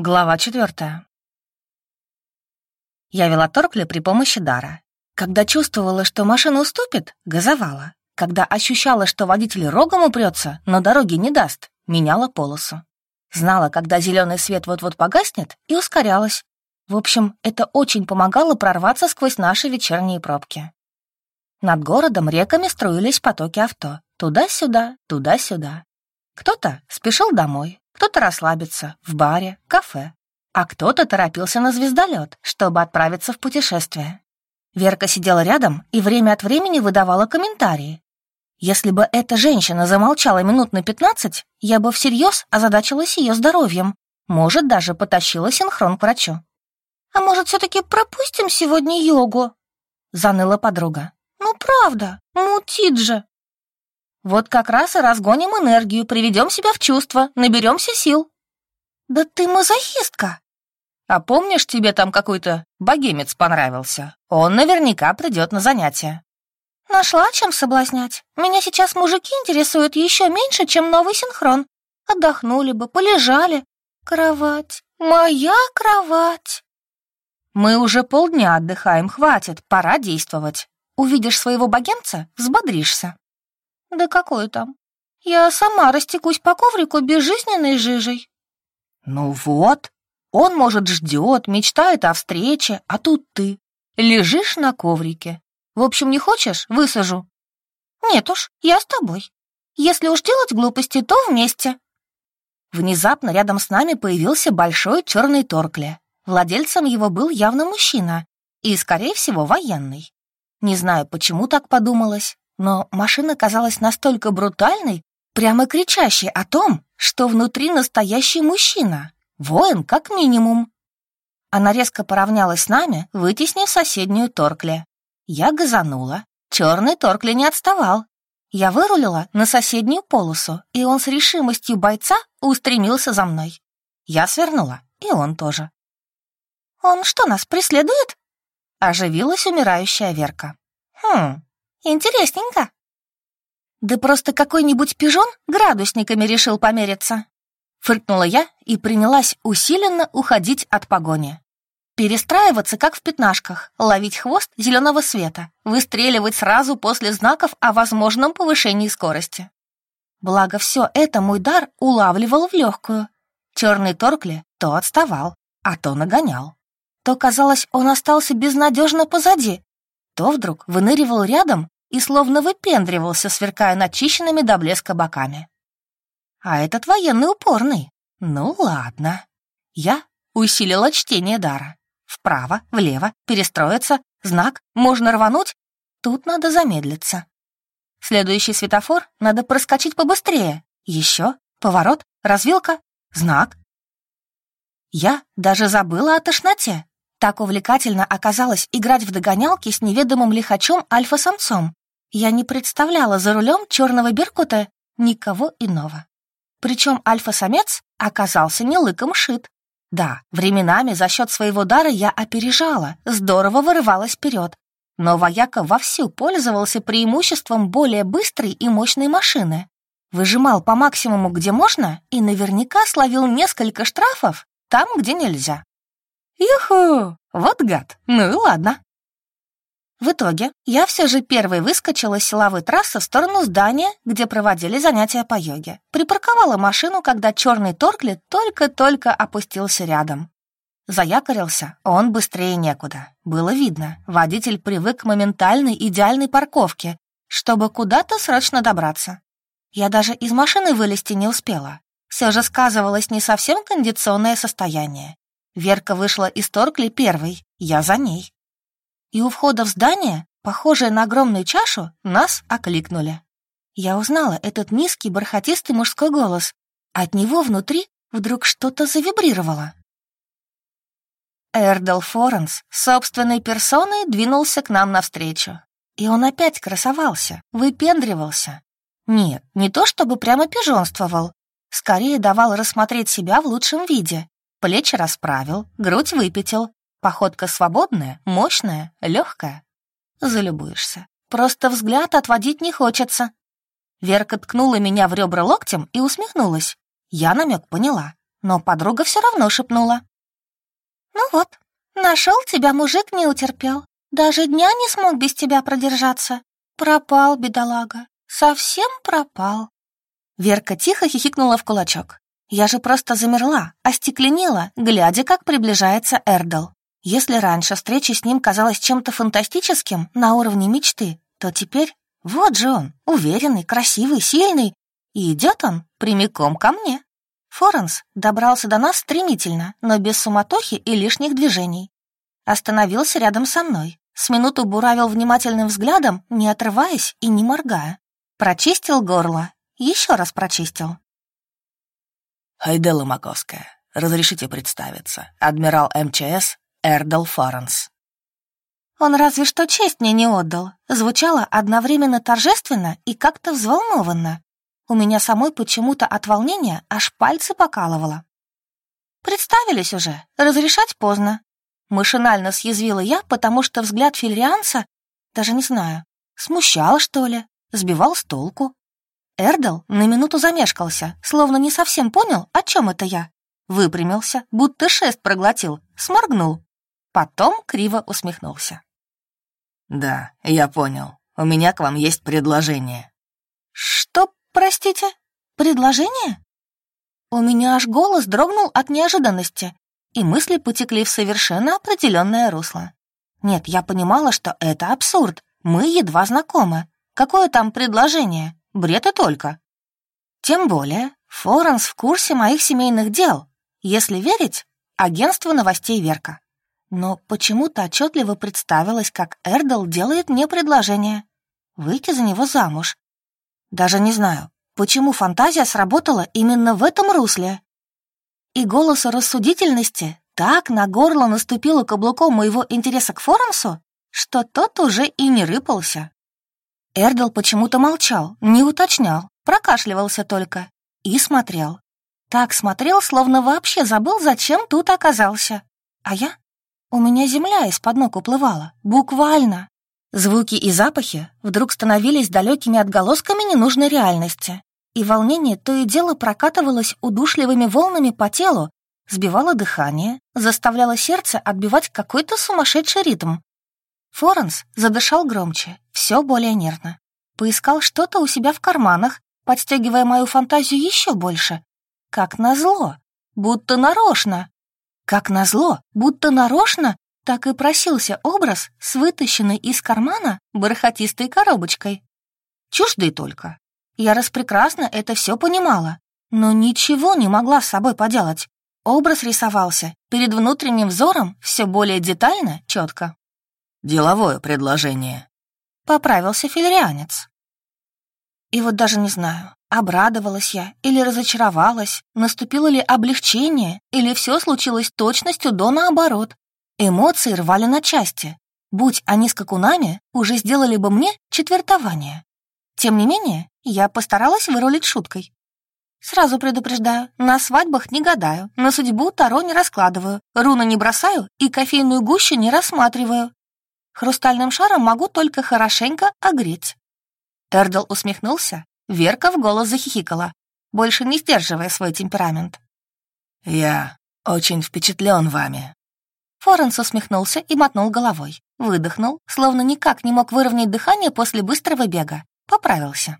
Глава четвертая. Я вела Торкли при помощи дара. Когда чувствовала, что машина уступит, газовала. Когда ощущала, что водитель рогом упрется, но дороги не даст, меняла полосу. Знала, когда зеленый свет вот-вот погаснет, и ускорялась. В общем, это очень помогало прорваться сквозь наши вечерние пробки. Над городом реками струились потоки авто. Туда-сюда, туда-сюда. Кто-то спешил домой, кто-то расслабиться в баре, кафе, а кто-то торопился на звездолет, чтобы отправиться в путешествие. Верка сидела рядом и время от времени выдавала комментарии. Если бы эта женщина замолчала минут на пятнадцать, я бы всерьез озадачилась ее здоровьем, может, даже потащила синхрон к врачу. «А может, все-таки пропустим сегодня йогу?» — заныла подруга. «Ну, правда, мутит же!» Вот как раз и разгоним энергию, приведем себя в чувство, наберемся сил. Да ты мазохистка. А помнишь, тебе там какой-то богемец понравился? Он наверняка придет на занятия. Нашла чем соблазнять. Меня сейчас мужики интересуют еще меньше, чем новый синхрон. Отдохнули бы, полежали. Кровать, моя кровать. Мы уже полдня отдыхаем, хватит, пора действовать. Увидишь своего богемца, взбодришься. Да какой там? Я сама растекусь по коврику безжизненной жижей. Ну вот, он, может, ждет, мечтает о встрече, а тут ты. Лежишь на коврике. В общем, не хочешь, высажу. Нет уж, я с тобой. Если уж делать глупости, то вместе. Внезапно рядом с нами появился большой черный торкле. Владельцем его был явно мужчина и, скорее всего, военный. Не знаю, почему так подумалось но машина казалась настолько брутальной, прямо кричащей о том, что внутри настоящий мужчина, воин как минимум. Она резко поравнялась с нами, вытеснив соседнюю Торкли. Я газанула, черный Торкли не отставал. Я вырулила на соседнюю полосу, и он с решимостью бойца устремился за мной. Я свернула, и он тоже. «Он что, нас преследует?» Оживилась умирающая Верка. «Хм, Интересненько. Да просто какой-нибудь пижон градусниками решил помериться. Фыркнула я и принялась усиленно уходить от погони. Перестраиваться, как в пятнашках, ловить хвост зеленого света, выстреливать сразу после знаков о возможном повышении скорости. Благо, все это мой дар улавливал в легкую. Черный Торкли то отставал, а то нагонял. То, казалось, он остался безнадежно позади, то вдруг выныривал рядом и словно выпендривался, сверкая начищенными до блеска боками. А этот военный упорный. Ну ладно. Я усилила чтение дара. Вправо, влево, перестроиться, знак, можно рвануть. Тут надо замедлиться. Следующий светофор надо проскочить побыстрее. Еще, поворот, развилка, знак. Я даже забыла о тошноте. Так увлекательно оказалось играть в догонялки с неведомым лихачом альфа-самцом. Я не представляла за рулем черного беркута никого иного. Причем альфа-самец оказался не лыком шит. Да, временами за счет своего дара я опережала, здорово вырывалась вперед. Но вояка вовсю пользовался преимуществом более быстрой и мощной машины. Выжимал по максимуму, где можно, и наверняка словил несколько штрафов там, где нельзя. Юху! Вот гад! Ну и ладно. В итоге я все же первой выскочила с силовой трассы в сторону здания, где проводили занятия по йоге. Припарковала машину, когда черный торкли только-только опустился рядом. Заякорился он быстрее некуда. Было видно, водитель привык к моментальной идеальной парковке, чтобы куда-то срочно добраться. Я даже из машины вылезти не успела. Все же сказывалось не совсем кондиционное состояние. Верка вышла из Торкли первой, я за ней. И у входа в здание, похожее на огромную чашу, нас окликнули. Я узнала этот низкий бархатистый мужской голос. От него внутри вдруг что-то завибрировало. Эрдел Форенс собственной персоной двинулся к нам навстречу. И он опять красовался, выпендривался. Нет, не то чтобы прямо пижонствовал, скорее давал рассмотреть себя в лучшем виде, Плечи расправил, грудь выпятил. Походка свободная, мощная, легкая. Залюбуешься. Просто взгляд отводить не хочется. Верка ткнула меня в ребра локтем и усмехнулась. Я намек поняла. но подруга все равно шепнула. «Ну вот, нашел тебя мужик не утерпел. Даже дня не смог без тебя продержаться. Пропал, бедолага, совсем пропал». Верка тихо хихикнула в кулачок. Я же просто замерла, остекленела, глядя, как приближается Эрдл. Если раньше встреча с ним казалась чем-то фантастическим на уровне мечты, то теперь вот же он, уверенный, красивый, сильный, и идет он прямиком ко мне. Форенс добрался до нас стремительно, но без суматохи и лишних движений. Остановился рядом со мной, с минуту буравил внимательным взглядом, не отрываясь и не моргая. Прочистил горло, еще раз прочистил. Хайдела Маковская, разрешите представиться. Адмирал МЧС Эрдл Форенс. Он разве что честь мне не отдал. Звучало одновременно торжественно и как-то взволнованно. У меня самой почему-то от волнения аж пальцы покалывало. Представились уже, разрешать поздно. Машинально съязвила я, потому что взгляд филианца, даже не знаю, смущал, что ли, сбивал с толку. Эрдл на минуту замешкался, словно не совсем понял, о чем это я. Выпрямился, будто шест проглотил, сморгнул. Потом криво усмехнулся. «Да, я понял. У меня к вам есть предложение». «Что, простите? Предложение?» У меня аж голос дрогнул от неожиданности, и мысли потекли в совершенно определенное русло. Нет, я понимала, что это абсурд. Мы едва знакомы. Какое там предложение? Бред и только. Тем более, Флоренс в курсе моих семейных дел. Если верить, агентство новостей Верка. Но почему-то отчетливо представилось, как Эрдл делает мне предложение. Выйти за него замуж. Даже не знаю, почему фантазия сработала именно в этом русле. И голосу рассудительности так на горло наступило каблуком моего интереса к Форенсу, что тот уже и не рыпался. Эрдл почему-то молчал, не уточнял, прокашливался только и смотрел. Так смотрел, словно вообще забыл, зачем тут оказался. А я? У меня земля из-под ног уплывала, буквально. Звуки и запахи вдруг становились далекими отголосками ненужной реальности, и волнение то и дело прокатывалось удушливыми волнами по телу, сбивало дыхание, заставляло сердце отбивать какой-то сумасшедший ритм, Форенс задышал громче, все более нервно. Поискал что-то у себя в карманах, подстегивая мою фантазию еще больше. Как назло, будто нарочно. Как назло, будто нарочно, так и просился образ с вытащенной из кармана бархатистой коробочкой. Чуждый только. Я распрекрасно это все понимала, но ничего не могла с собой поделать. Образ рисовался перед внутренним взором все более детально, четко. Деловое предложение. Поправился филерианец. И вот даже не знаю, обрадовалась я или разочаровалась, наступило ли облегчение, или все случилось точностью до наоборот. Эмоции рвали на части. Будь они скакунами, уже сделали бы мне четвертование. Тем не менее, я постаралась вырулить шуткой. Сразу предупреждаю, на свадьбах не гадаю, на судьбу Таро не раскладываю, руны не бросаю и кофейную гущу не рассматриваю. Хрустальным шаром могу только хорошенько огреть». Тердл усмехнулся, Верка в голос захихикала, больше не сдерживая свой темперамент. «Я очень впечатлен вами». Форенс усмехнулся и мотнул головой. Выдохнул, словно никак не мог выровнять дыхание после быстрого бега. Поправился.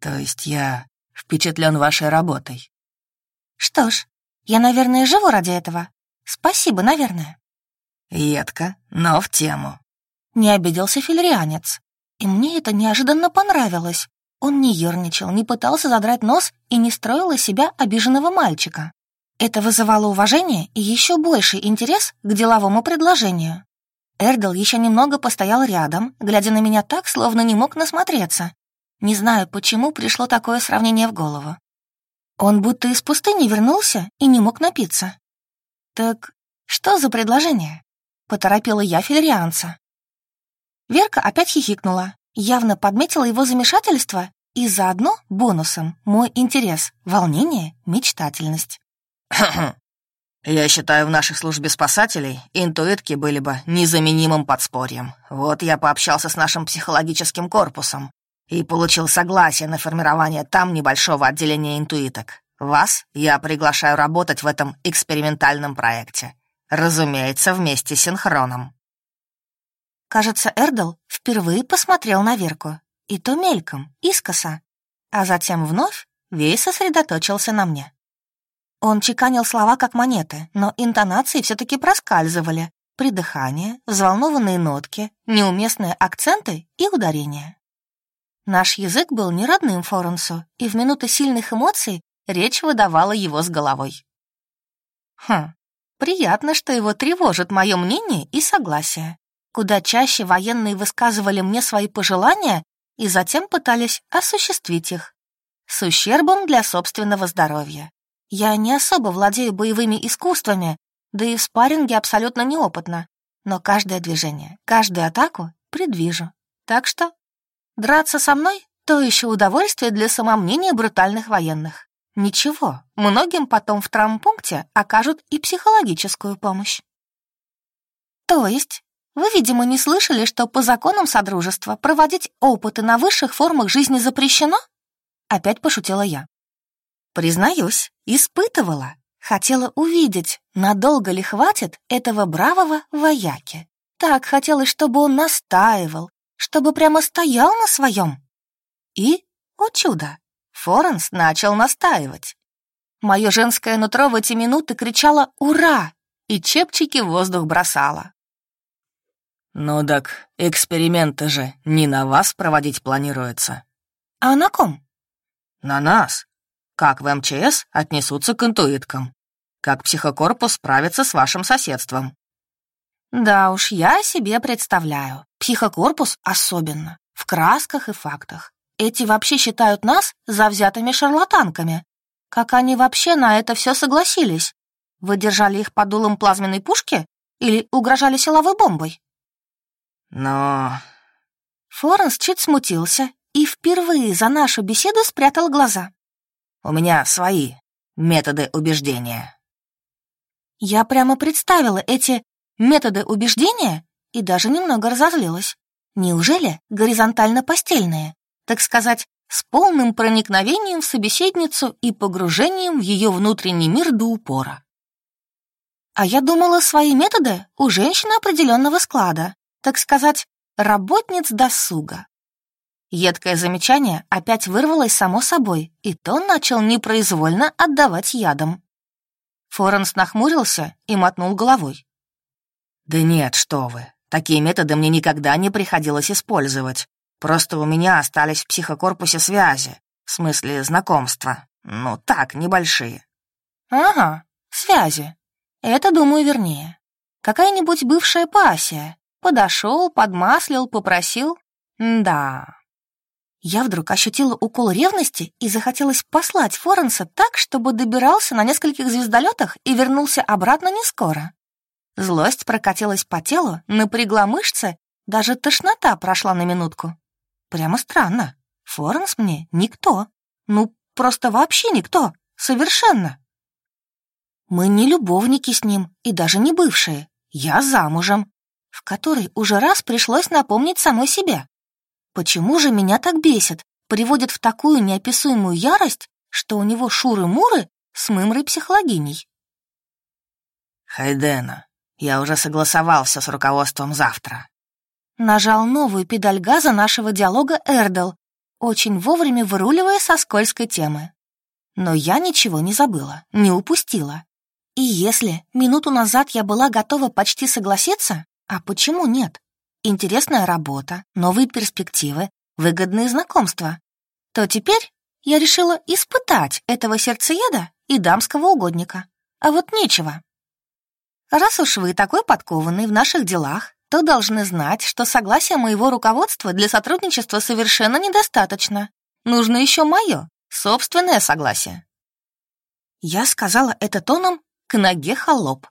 «То есть я впечатлен вашей работой?» «Что ж, я, наверное, живу ради этого. Спасибо, наверное». «Едко, но в тему. Не обиделся филерианец. И мне это неожиданно понравилось. Он не ерничал, не пытался задрать нос и не строил из себя обиженного мальчика. Это вызывало уважение и еще больший интерес к деловому предложению. Эрдл еще немного постоял рядом, глядя на меня так, словно не мог насмотреться. Не знаю, почему пришло такое сравнение в голову. Он будто из пустыни вернулся и не мог напиться. «Так что за предложение?» — поторопила я филерианца. Верка опять хихикнула, явно подметила его замешательство и заодно бонусом мой интерес, волнение, мечтательность. Я считаю, в нашей службе спасателей интуитки были бы незаменимым подспорьем. Вот я пообщался с нашим психологическим корпусом и получил согласие на формирование там небольшого отделения интуиток. Вас я приглашаю работать в этом экспериментальном проекте. Разумеется, вместе с синхроном». Кажется, Эрдл впервые посмотрел на Верку. И то мельком, искоса. А затем вновь весь сосредоточился на мне. Он чеканил слова как монеты, но интонации все-таки проскальзывали. Придыхание, взволнованные нотки, неуместные акценты и ударения. Наш язык был не родным Форенсу, и в минуты сильных эмоций речь выдавала его с головой. Хм, приятно, что его тревожит мое мнение и согласие. Куда чаще военные высказывали мне свои пожелания и затем пытались осуществить их. С ущербом для собственного здоровья. Я не особо владею боевыми искусствами, да и в спарринге абсолютно неопытна. Но каждое движение, каждую атаку предвижу. Так что драться со мной — то еще удовольствие для самомнения брутальных военных. Ничего, многим потом в травмпункте окажут и психологическую помощь. То есть, вы, видимо, не слышали, что по законам Содружества проводить опыты на высших формах жизни запрещено? Опять пошутила я. Признаюсь, испытывала. Хотела увидеть, надолго ли хватит этого бравого вояки. Так хотелось, чтобы он настаивал, чтобы прямо стоял на своем. И, о чудо, Форенс начал настаивать. Мое женское нутро в эти минуты кричало «Ура!» и чепчики в воздух бросало. «Ну так, эксперименты же не на вас проводить планируется». «А на ком?» «На нас как в МЧС отнесутся к интуиткам, как психокорпус справится с вашим соседством. Да уж, я себе представляю. Психокорпус особенно, в красках и фактах. Эти вообще считают нас завзятыми шарлатанками. Как они вообще на это все согласились? Вы держали их под дулом плазменной пушки или угрожали силовой бомбой? Но... Форенс чуть смутился и впервые за нашу беседу спрятал глаза. У меня свои методы убеждения». Я прямо представила эти методы убеждения и даже немного разозлилась. Неужели горизонтально-постельные, так сказать, с полным проникновением в собеседницу и погружением в ее внутренний мир до упора? А я думала, свои методы у женщины определенного склада, так сказать, работниц досуга. Едкое замечание опять вырвалось само собой, и Тон начал непроизвольно отдавать ядом. Форенс нахмурился и мотнул головой. «Да нет, что вы, такие методы мне никогда не приходилось использовать. Просто у меня остались в психокорпусе связи, в смысле знакомства. Ну, так, небольшие». «Ага, связи. Это, думаю, вернее. Какая-нибудь бывшая пассия. Подошел, подмаслил, попросил. Да, я вдруг ощутила укол ревности и захотелось послать Форенса так, чтобы добирался на нескольких звездолетах и вернулся обратно не скоро. Злость прокатилась по телу, напрягла мышцы, даже тошнота прошла на минутку. Прямо странно. Форенс мне никто. Ну, просто вообще никто. Совершенно. Мы не любовники с ним и даже не бывшие. Я замужем, в которой уже раз пришлось напомнить самой себе. Почему же меня так бесит, приводит в такую неописуемую ярость, что у него шуры-муры с мымрой-психологиней? Хайдена, я уже согласовался с руководством завтра. Нажал новую педаль газа нашего диалога Эрдл, очень вовремя выруливая со скользкой темы. Но я ничего не забыла, не упустила. И если минуту назад я была готова почти согласиться, а почему нет? интересная работа, новые перспективы, выгодные знакомства, то теперь я решила испытать этого сердцееда и дамского угодника. А вот нечего. Раз уж вы такой подкованный в наших делах, то должны знать, что согласия моего руководства для сотрудничества совершенно недостаточно. Нужно еще мое, собственное согласие. Я сказала это тоном к ноге холоп.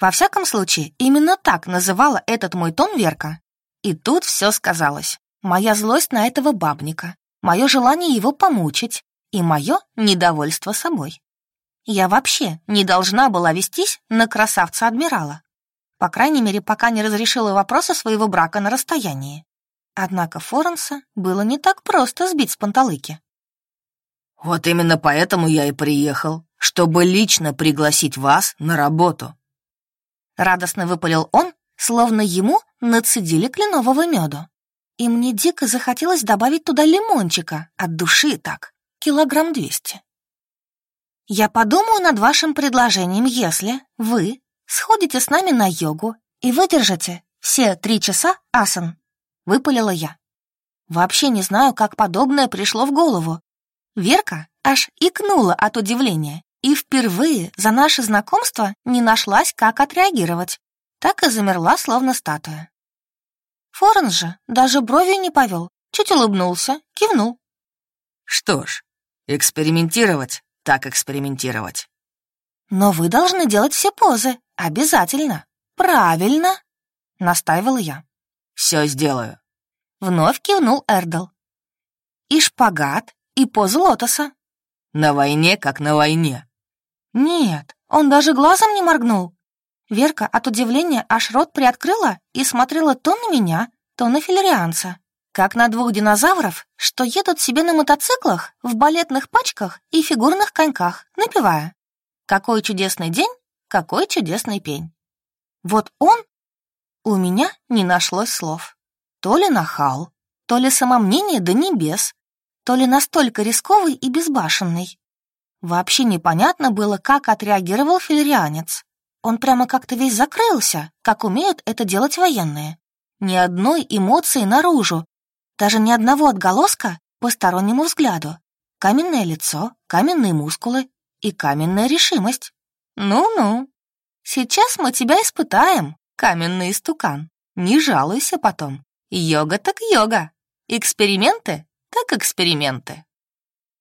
Во всяком случае, именно так называла этот мой тон Верка. И тут все сказалось. Моя злость на этого бабника, мое желание его помучить и мое недовольство собой. Я вообще не должна была вестись на красавца-адмирала. По крайней мере, пока не разрешила вопроса своего брака на расстоянии. Однако Форенса было не так просто сбить с панталыки. Вот именно поэтому я и приехал, чтобы лично пригласить вас на работу. Радостно выпалил он, словно ему нацедили кленового меду. И мне дико захотелось добавить туда лимончика, от души так, килограмм двести. Я подумаю над вашим предложением, если вы сходите с нами на йогу и выдержите все три часа асан, выпалила я. Вообще не знаю, как подобное пришло в голову. Верка аж икнула от удивления и впервые за наше знакомство не нашлась, как отреагировать. Так и замерла, словно статуя. Форен же даже бровью не повел, чуть улыбнулся, кивнул. Что ж, экспериментировать, так экспериментировать. Но вы должны делать все позы, обязательно. Правильно, настаивала я. Все сделаю. Вновь кивнул Эрдл. И шпагат, и позу лотоса. На войне, как на войне. Нет, он даже глазом не моргнул. Верка от удивления аж рот приоткрыла и смотрела то на меня, то на филерианца, как на двух динозавров, что едут себе на мотоциклах, в балетных пачках и фигурных коньках, напевая «Какой чудесный день, какой чудесный пень». Вот он... У меня не нашлось слов. То ли нахал, то ли самомнение до небес, то ли настолько рисковый и безбашенный. Вообще непонятно было, как отреагировал филерианец. Он прямо как-то весь закрылся, как умеют это делать военные. Ни одной эмоции наружу, даже ни одного отголоска постороннему взгляду. Каменное лицо, каменные мускулы и каменная решимость. Ну-ну, сейчас мы тебя испытаем, каменный истукан. Не жалуйся потом. Йога так йога. Эксперименты так эксперименты.